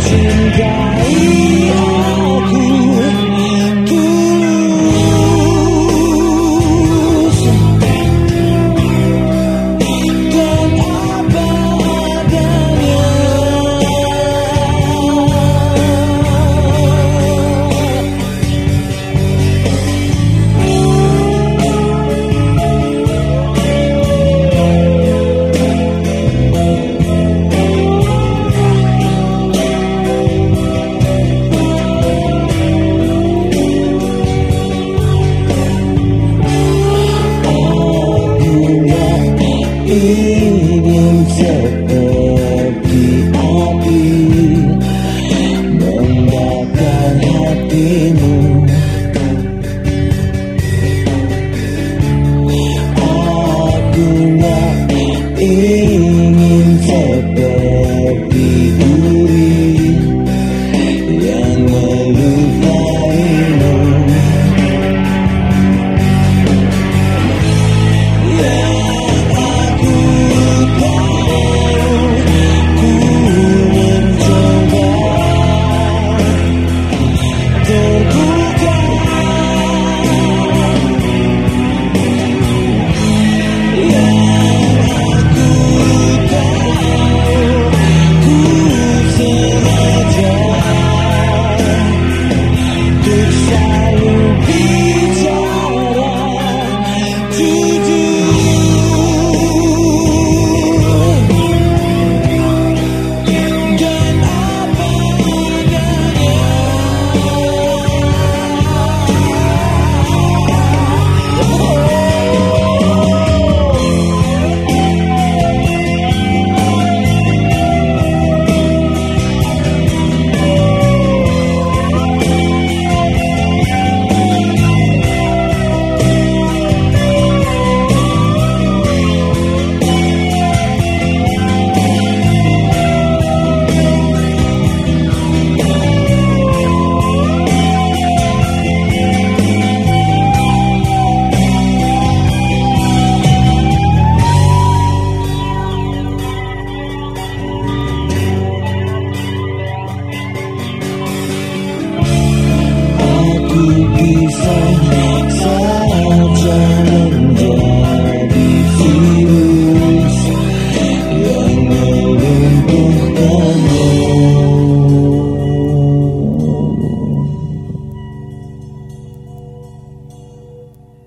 情感。Yeah.